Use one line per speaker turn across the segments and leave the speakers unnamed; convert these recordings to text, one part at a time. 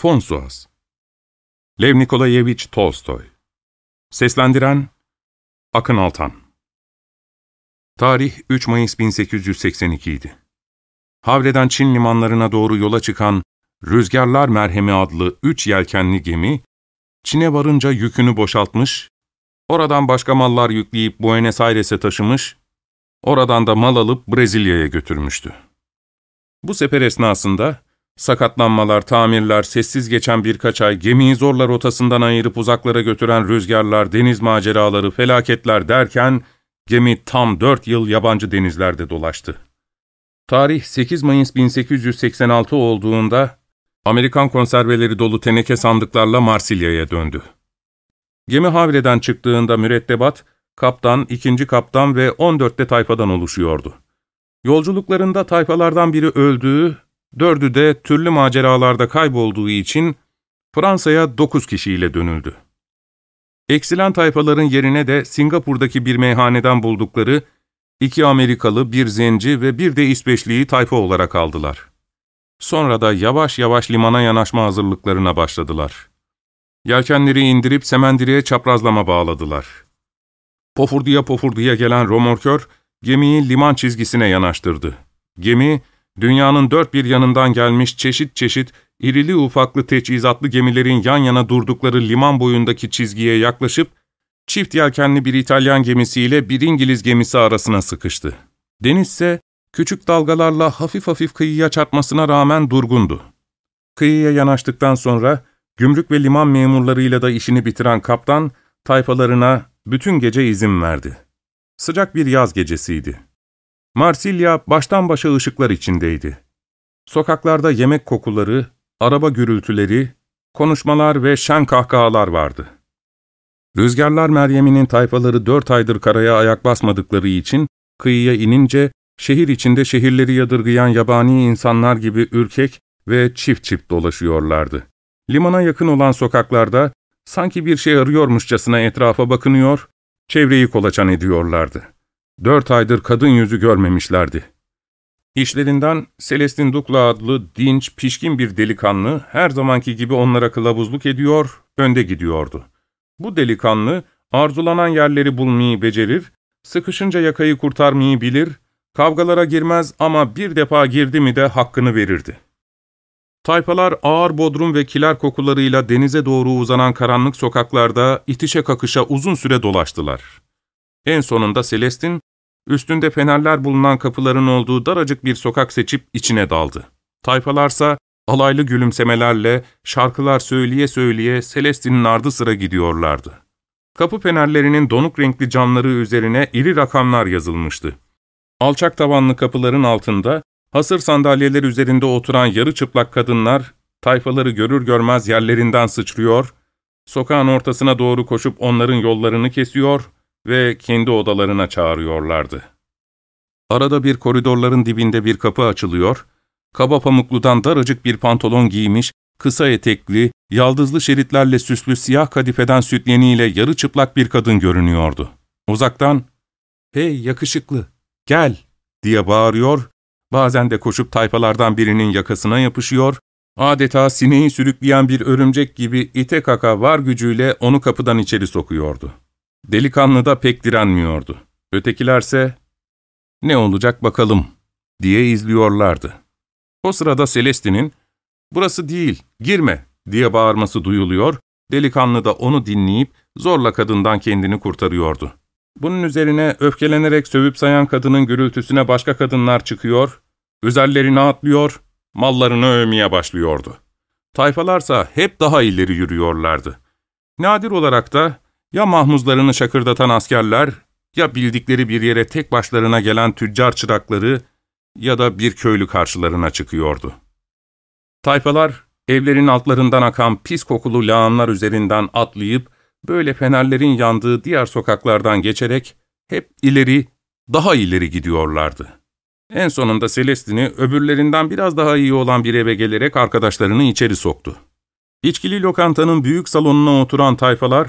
Fonsuaz Lev Nikolayevich Tolstoy Seslendiren Akın Altan Tarih 3 Mayıs 1882 idi. Havre'den Çin limanlarına doğru yola çıkan Rüzgarlar Merhemi adlı üç yelkenli gemi, Çin'e varınca yükünü boşaltmış, oradan başka mallar yükleyip Buenos Aires'e taşımış, oradan da mal alıp Brezilya'ya götürmüştü. Bu sefer esnasında, Sakatlanmalar, tamirler, sessiz geçen birkaç ay, gemiyi zorla rotasından ayırıp uzaklara götüren rüzgarlar, deniz maceraları, felaketler derken, gemi tam dört yıl yabancı denizlerde dolaştı. Tarih 8 Mayıs 1886 olduğunda, Amerikan konserveleri dolu teneke sandıklarla Marsilya'ya döndü. Gemi Havre'den çıktığında mürettebat, kaptan, ikinci kaptan ve 14'te tayfadan oluşuyordu. Yolculuklarında tayfalardan biri öldüğü, Dördü de türlü maceralarda kaybolduğu için Fransa'ya dokuz kişiyle dönüldü. Eksilen tayfaların yerine de Singapur'daki bir meyhaneden buldukları iki Amerikalı, bir zenci ve bir de İsveçliyi tayfa olarak aldılar. Sonra da yavaş yavaş limana yanaşma hazırlıklarına başladılar. Yelkenleri indirip Semendire'ye çaprazlama bağladılar. Pofurduya pofurduya gelen romorkör gemiyi liman çizgisine yanaştırdı. Gemi, Dünyanın dört bir yanından gelmiş çeşit çeşit irili ufaklı teçhizatlı gemilerin yan yana durdukları liman boyundaki çizgiye yaklaşıp, çift yelkenli bir İtalyan gemisiyle bir İngiliz gemisi arasına sıkıştı. Deniz ise küçük dalgalarla hafif hafif kıyıya çarpmasına rağmen durgundu. Kıyıya yanaştıktan sonra gümrük ve liman memurlarıyla da işini bitiren kaptan, tayfalarına bütün gece izin verdi. Sıcak bir yaz gecesiydi. Marsilya baştan başa ışıklar içindeydi. Sokaklarda yemek kokuları, araba gürültüleri, konuşmalar ve şen kahkahalar vardı. Rüzgarlar Meryem'inin tayfaları dört aydır karaya ayak basmadıkları için kıyıya inince şehir içinde şehirleri yadırgayan yabani insanlar gibi ürkek ve çift çift dolaşıyorlardı. Limana yakın olan sokaklarda sanki bir şey arıyormuşçasına etrafa bakınıyor, çevreyi kolaçan ediyorlardı. Dört aydır kadın yüzü görmemişlerdi. İşlerinden Celestin Dukla adlı dinç, pişkin bir delikanlı her zamanki gibi onlara kılavuzluk ediyor, önde gidiyordu. Bu delikanlı arzulanan yerleri bulmayı becerir, sıkışınca yakayı kurtarmayı bilir, kavgalara girmez ama bir defa girdi mi de hakkını verirdi. Tayfalar ağır bodrum ve kiler kokularıyla denize doğru uzanan karanlık sokaklarda itişe kakışa uzun süre dolaştılar. En sonunda Celestin, üstünde fenerler bulunan kapıların olduğu daracık bir sokak seçip içine daldı. Tayfalarsa alaylı gülümsemelerle, şarkılar söyleye söyleye Celestin'in ardı sıra gidiyorlardı. Kapı fenerlerinin donuk renkli camları üzerine iri rakamlar yazılmıştı. Alçak tavanlı kapıların altında, hasır sandalyeler üzerinde oturan yarı çıplak kadınlar, tayfaları görür görmez yerlerinden sıçrıyor, sokağın ortasına doğru koşup onların yollarını kesiyor ve kendi odalarına çağırıyorlardı. Arada bir koridorların dibinde bir kapı açılıyor, kaba pamukludan daracık bir pantolon giymiş, kısa etekli, yaldızlı şeritlerle süslü siyah kadifeden sütyeniyle yarı çıplak bir kadın görünüyordu. Uzaktan, ''Hey yakışıklı, gel!'' diye bağırıyor, bazen de koşup tayfalardan birinin yakasına yapışıyor, adeta sineği sürükleyen bir örümcek gibi ite kaka var gücüyle onu kapıdan içeri sokuyordu. Delikanlı da pek direnmiyordu. Ötekilerse, ''Ne olacak bakalım?'' diye izliyorlardı. O sırada Celestine'in, ''Burası değil, girme!'' diye bağırması duyuluyor, delikanlı da onu dinleyip zorla kadından kendini kurtarıyordu. Bunun üzerine öfkelenerek sövüp sayan kadının gürültüsüne başka kadınlar çıkıyor, üzerlerine atlıyor, mallarını övmeye başlıyordu. Tayfalarsa hep daha ileri yürüyorlardı. Nadir olarak da ya mahmuzlarını şakırdatan askerler, ya bildikleri bir yere tek başlarına gelen tüccar çırakları ya da bir köylü karşılarına çıkıyordu. Tayfalar, evlerin altlarından akan pis kokulu lağımlar üzerinden atlayıp, böyle fenerlerin yandığı diğer sokaklardan geçerek hep ileri, daha ileri gidiyorlardı. En sonunda Celestin'i öbürlerinden biraz daha iyi olan bir eve gelerek arkadaşlarını içeri soktu. İçkili lokantanın büyük salonuna oturan tayfalar,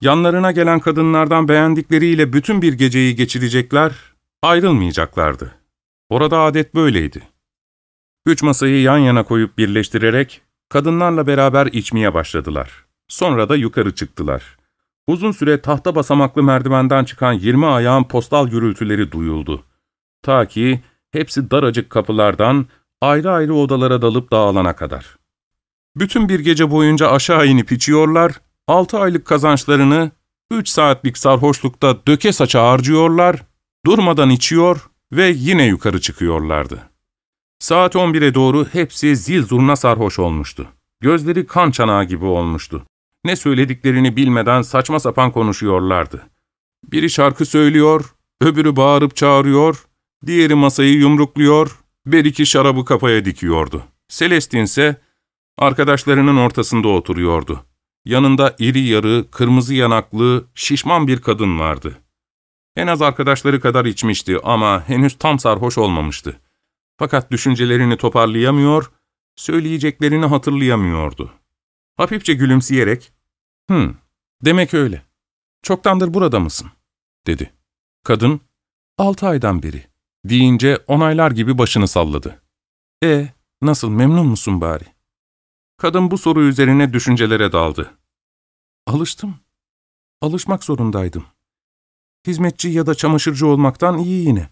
Yanlarına gelen kadınlardan beğendikleriyle bütün bir geceyi geçirecekler, ayrılmayacaklardı. Orada adet böyleydi. Üç masayı yan yana koyup birleştirerek, Kadınlarla beraber içmeye başladılar. Sonra da yukarı çıktılar. Uzun süre tahta basamaklı merdivenden çıkan yirmi ayağın postal gürültüleri duyuldu. Ta ki hepsi daracık kapılardan ayrı ayrı odalara dalıp dağılana kadar. Bütün bir gece boyunca aşağı inip içiyorlar, altı aylık kazançlarını üç saatlik sarhoşlukta döke saça harcıyorlar, durmadan içiyor ve yine yukarı çıkıyorlardı. Saat 11'e doğru hepsi zil zurna sarhoş olmuştu. Gözleri kan çanağı gibi olmuştu. Ne söylediklerini bilmeden saçma sapan konuşuyorlardı. Biri şarkı söylüyor, öbürü bağırıp çağırıyor, diğeri masayı yumrukluyor, bir iki şarabı kafaya dikiyordu. Celestin ise arkadaşlarının ortasında oturuyordu. Yanında iri yarı, kırmızı yanaklı, şişman bir kadın vardı. En az arkadaşları kadar içmişti ama henüz tam sarhoş olmamıştı. Fakat düşüncelerini toparlayamıyor, söyleyeceklerini hatırlayamıyordu. Hafifçe gülümseyerek, ''Hımm, demek öyle. Çoktandır burada mısın?'' dedi. Kadın, ''Altı aydan beri.'' deyince onaylar gibi başını salladı. ''E, nasıl, memnun musun bari?'' Kadın bu soru üzerine düşüncelere daldı. ''Alıştım. Alışmak zorundaydım. Hizmetçi ya da çamaşırcı olmaktan iyi yine.''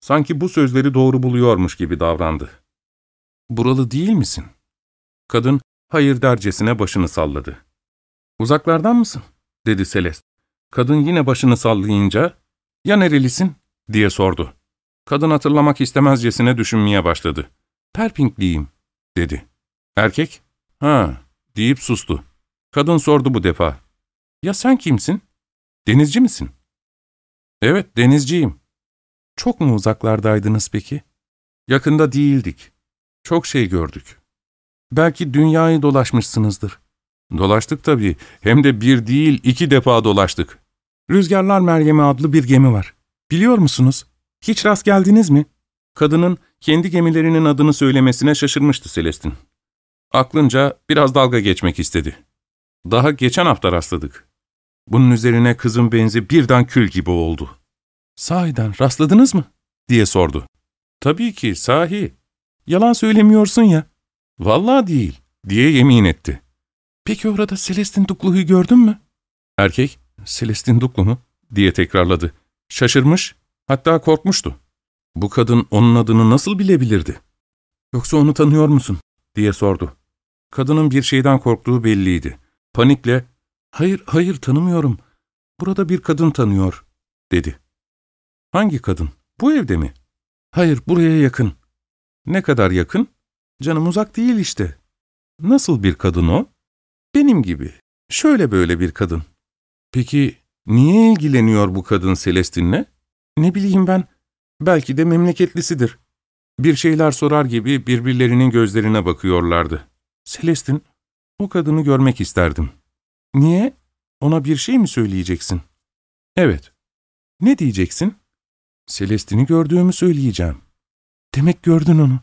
Sanki bu sözleri doğru buluyormuş gibi davrandı. ''Buralı değil misin?'' Kadın, hayır dercesine başını salladı. ''Uzaklardan mısın?'' dedi Celeste. Kadın yine başını sallayınca, ''Ya nerelisin?'' diye sordu. Kadın hatırlamak istemezcesine düşünmeye başladı. ''Perpingliyim.'' dedi. Erkek, ''Ha'' deyip sustu. Kadın sordu bu defa. ''Ya sen kimsin? Denizci misin?'' ''Evet, denizciyim.'' ''Çok mu uzaklardaydınız peki?'' ''Yakında değildik. Çok şey gördük.'' ''Belki dünyayı dolaşmışsınızdır.'' ''Dolaştık tabii. Hem de bir değil iki defa dolaştık.'' ''Rüzgarlar Meryem'i adlı bir gemi var. Biliyor musunuz? Hiç rast geldiniz mi?'' Kadının kendi gemilerinin adını söylemesine şaşırmıştı Celestin. Aklınca biraz dalga geçmek istedi. Daha geçen hafta rastladık. Bunun üzerine kızın benzi birden kül gibi oldu. ''Sahiden rastladınız mı?'' diye sordu. ''Tabii ki, sahi. Yalan söylemiyorsun ya.'' ''Vallahi değil.'' diye yemin etti. ''Peki orada Celestin Duklu'yu gördün mü?'' Erkek, ''Celestin Duklu mu?'' diye tekrarladı. Şaşırmış, hatta korkmuştu. Bu kadın onun adını nasıl bilebilirdi? ''Yoksa onu tanıyor musun?'' diye sordu. Kadının bir şeyden korktuğu belliydi. Panikle, ''Hayır, hayır tanımıyorum. Burada bir kadın tanıyor.'' dedi. ''Hangi kadın? Bu evde mi?'' ''Hayır, buraya yakın.'' ''Ne kadar yakın?'' ''Canım uzak değil işte.'' ''Nasıl bir kadın o?'' ''Benim gibi. Şöyle böyle bir kadın.'' ''Peki niye ilgileniyor bu kadın Celestin'le?'' ''Ne bileyim ben. Belki de memleketlisidir.'' Bir şeyler sorar gibi birbirlerinin gözlerine bakıyorlardı. Celestin, o kadını görmek isterdim. Niye? Ona bir şey mi söyleyeceksin? Evet. Ne diyeceksin? Celestin'i gördüğümü söyleyeceğim. Demek gördün onu.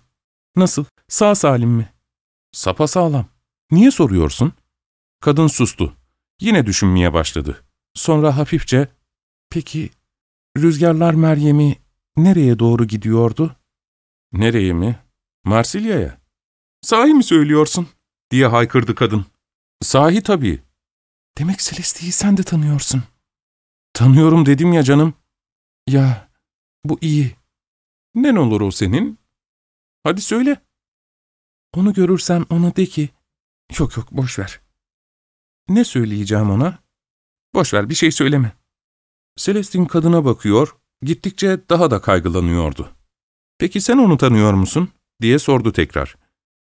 Nasıl? Sağ salim mi? Sapa sağlam. Niye soruyorsun? Kadın sustu. Yine düşünmeye başladı. Sonra hafifçe, peki rüzgarlar Meryem'i nereye doğru gidiyordu? Nereye mi? Marsilya'ya. Sahi mi söylüyorsun? Diye haykırdı kadın. Sahi tabii. Demek Celeste'yi sen de tanıyorsun. Tanıyorum dedim ya canım. Ya, bu iyi. Ne olur o senin? Hadi söyle. Onu görürsen ona de ki, yok yok boş ver. Ne söyleyeceğim ona? Boş ver bir şey söyleme. Celestin kadına bakıyor, gittikçe daha da kaygılanıyordu. Peki sen onu tanıyor musun? diye sordu tekrar.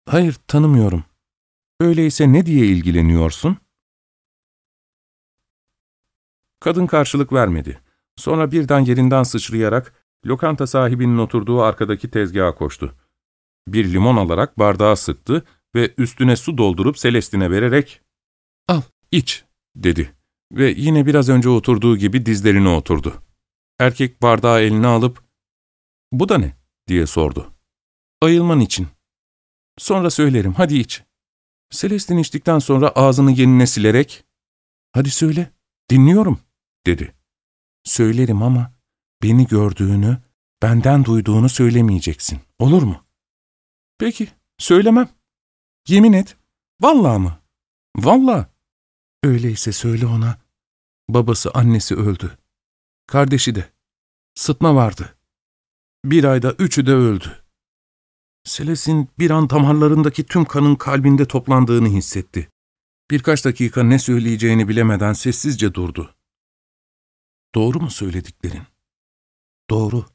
Hayır, tanımıyorum. Öyleyse ne diye ilgileniyorsun? Kadın karşılık vermedi. Sonra birden yerinden sıçrayarak lokanta sahibinin oturduğu arkadaki tezgaha koştu. Bir limon alarak bardağa sıktı ve üstüne su doldurup Celestin'e vererek ''Al, iç.'' dedi ve yine biraz önce oturduğu gibi dizlerine oturdu. Erkek bardağı eline alıp ''Bu da ne?'' diye sordu. ''Ayılman için.'' ''Sonra söylerim, hadi iç.'' Celestin içtikten ağzını ağzını yenine silerek ''Hadi söyle, dinliyorum.'' dedi. ''Söylerim ama beni gördüğünü, benden duyduğunu söylemeyeceksin, olur mu?'' ''Peki, söylemem. Yemin et,
Vallahi mı? Vallahi. Öyleyse söyle ona. Babası, annesi öldü. Kardeşi de. Sıtma vardı. Bir ayda üçü de öldü. Seles'in bir an damarlarındaki tüm kanın kalbinde toplandığını hissetti. Birkaç dakika ne söyleyeceğini bilemeden sessizce durdu. Doğru mu söylediklerin? Doğru.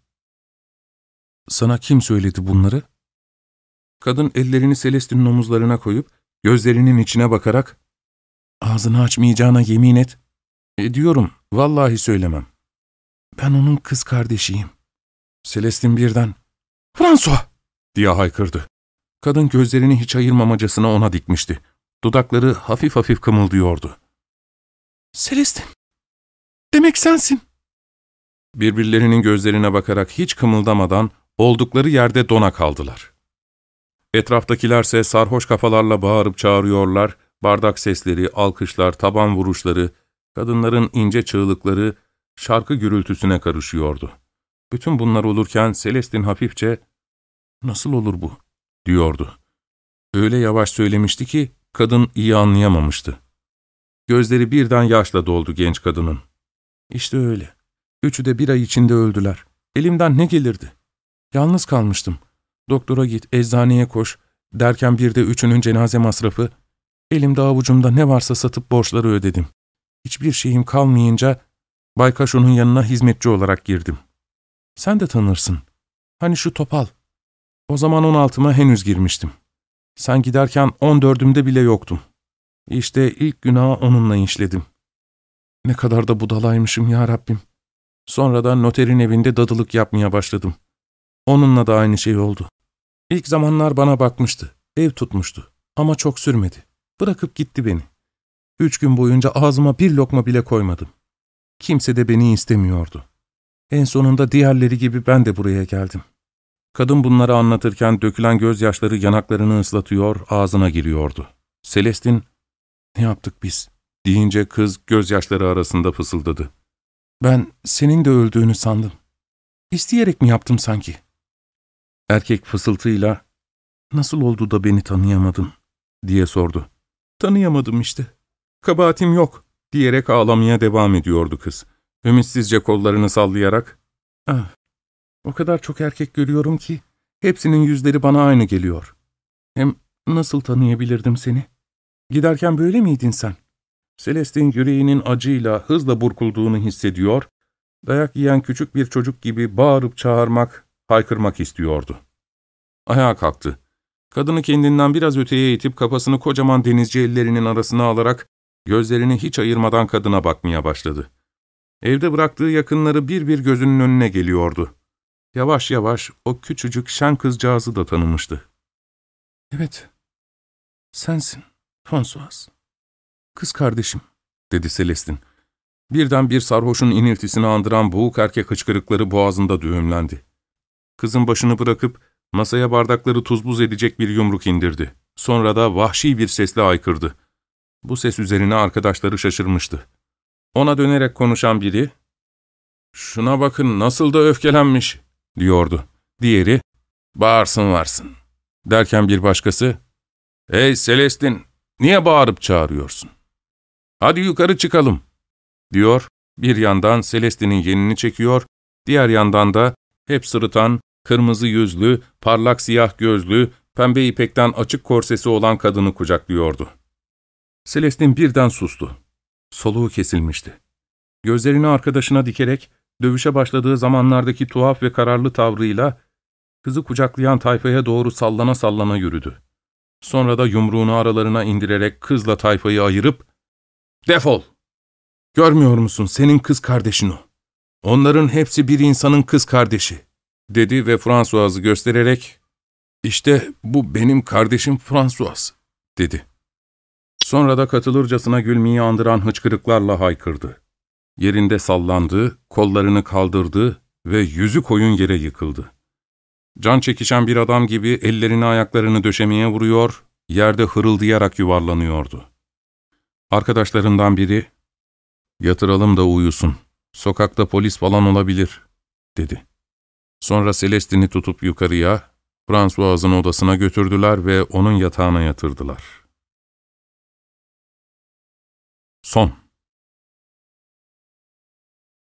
Sana kim söyledi bunları? Kadın ellerini Celeste'nin omuzlarına koyup, gözlerinin içine bakarak, ''Ağzını açmayacağına yemin et.'' ''Ediyorum, vallahi söylemem.'' ''Ben onun kız kardeşiyim.'' Celestin birden, ''François!'' Diye haykırdı. Kadın gözlerini hiç ayırmamacasına ona dikmişti. Dudakları hafif hafif kımıldıyordu. ''Celestin, demek sensin.'' Birbirlerinin gözlerine bakarak hiç kımıldamadan oldukları yerde dona kaldılar. Etraftakilerse sarhoş kafalarla bağırıp çağırıyorlar, bardak sesleri, alkışlar, taban vuruşları, kadınların ince çığlıkları şarkı gürültüsüne karışıyordu. Bütün bunlar olurken Celestin hafifçe ''Nasıl olur bu?'' diyordu. Öyle yavaş söylemişti ki kadın iyi anlayamamıştı. Gözleri birden yaşla doldu genç kadının. İşte öyle. Üçü de bir ay içinde öldüler. Elimden ne gelirdi? Yalnız kalmıştım. Doktora git, eczaneye koş, derken bir de üçünün cenaze masrafı. Elimde avucumda ne varsa satıp borçları ödedim. Hiçbir şeyim kalmayınca Baykaşo'nun yanına hizmetçi olarak girdim. Sen de tanırsın. Hani şu topal. O zaman on altıma henüz girmiştim. Sen giderken on dördümde bile yoktum. İşte ilk günahı onunla işledim. Ne kadar da budalaymışım ya Rabbim. Sonradan noterin evinde dadılık yapmaya başladım. Onunla da aynı şey oldu. İlk zamanlar bana bakmıştı, ev tutmuştu ama çok sürmedi. Bırakıp gitti beni. Üç gün boyunca ağzıma bir lokma bile koymadım. Kimse de beni istemiyordu. En sonunda diğerleri gibi ben de buraya geldim. Kadın bunları anlatırken dökülen gözyaşları yanaklarını ıslatıyor, ağzına giriyordu. Celestin, ''Ne yaptık biz?'' deyince kız gözyaşları arasında fısıldadı. ''Ben senin de öldüğünü sandım. İsteyerek mi yaptım sanki?'' Erkek fısıltıyla, ''Nasıl oldu da beni tanıyamadın?'' diye sordu. ''Tanıyamadım işte. Kabahatim yok.'' diyerek ağlamaya devam ediyordu kız. Ümitsizce kollarını sallayarak, ''Ah, o kadar çok erkek görüyorum ki, hepsinin yüzleri bana aynı geliyor. Hem nasıl tanıyabilirdim seni? Giderken böyle miydin sen?'' Celestin yüreğinin acıyla hızla burkulduğunu hissediyor, dayak yiyen küçük bir çocuk gibi bağırıp çağırmak, haykırmak istiyordu. Ayağa kalktı. Kadını kendinden biraz öteye itip kafasını kocaman denizci ellerinin arasına alarak gözlerini hiç ayırmadan kadına bakmaya başladı. Evde bıraktığı yakınları bir bir gözünün önüne geliyordu. Yavaş yavaş o küçücük şen kızcağızı da tanımıştı. ''Evet, sensin, François. Kız kardeşim.'' dedi Celestin. Birden bir sarhoşun iniltisini andıran boğuk erkek hıçkırıkları boğazında düğümlendi. Kızın başını bırakıp masaya bardakları tuz buz edecek bir yumruk indirdi. Sonra da vahşi bir sesle aykırdı. Bu ses üzerine arkadaşları şaşırmıştı. Ona dönerek konuşan biri, ''Şuna bakın nasıl da öfkelenmiş.'' Diyordu. Diğeri, ''Bağırsın varsın.'' Derken bir başkası, ''Hey Celestin, niye bağırıp çağırıyorsun? Hadi yukarı çıkalım.'' diyor, bir yandan Celestin'in yenini çekiyor, diğer yandan da hep sırıtan, kırmızı yüzlü, parlak siyah gözlü, pembe ipekten açık korsesi olan kadını kucaklıyordu. Celestin birden sustu. Soluğu kesilmişti. Gözlerini arkadaşına dikerek, dövüşe başladığı zamanlardaki tuhaf ve kararlı tavrıyla, kızı kucaklayan tayfaya doğru sallana sallana yürüdü. Sonra da yumruğunu aralarına indirerek kızla tayfayı ayırıp, ''Defol! Görmüyor musun senin kız kardeşin o? Onların hepsi bir insanın kız kardeşi.'' dedi ve François'ı göstererek, ''İşte bu benim kardeşim François.'' dedi. Sonra da katılırcasına gülmeyi andıran hıçkırıklarla haykırdı. Yerinde sallandı, kollarını kaldırdı ve yüzü koyun yere yıkıldı. Can çekişen bir adam gibi ellerini ayaklarını döşemeye vuruyor, yerde hırıldayarak yuvarlanıyordu. Arkadaşlarından biri, ''Yatıralım da uyusun, sokakta polis falan olabilir.'' dedi. Sonra Celestin'i tutup yukarıya, François'ın odasına götürdüler ve onun yatağına yatırdılar.
Son.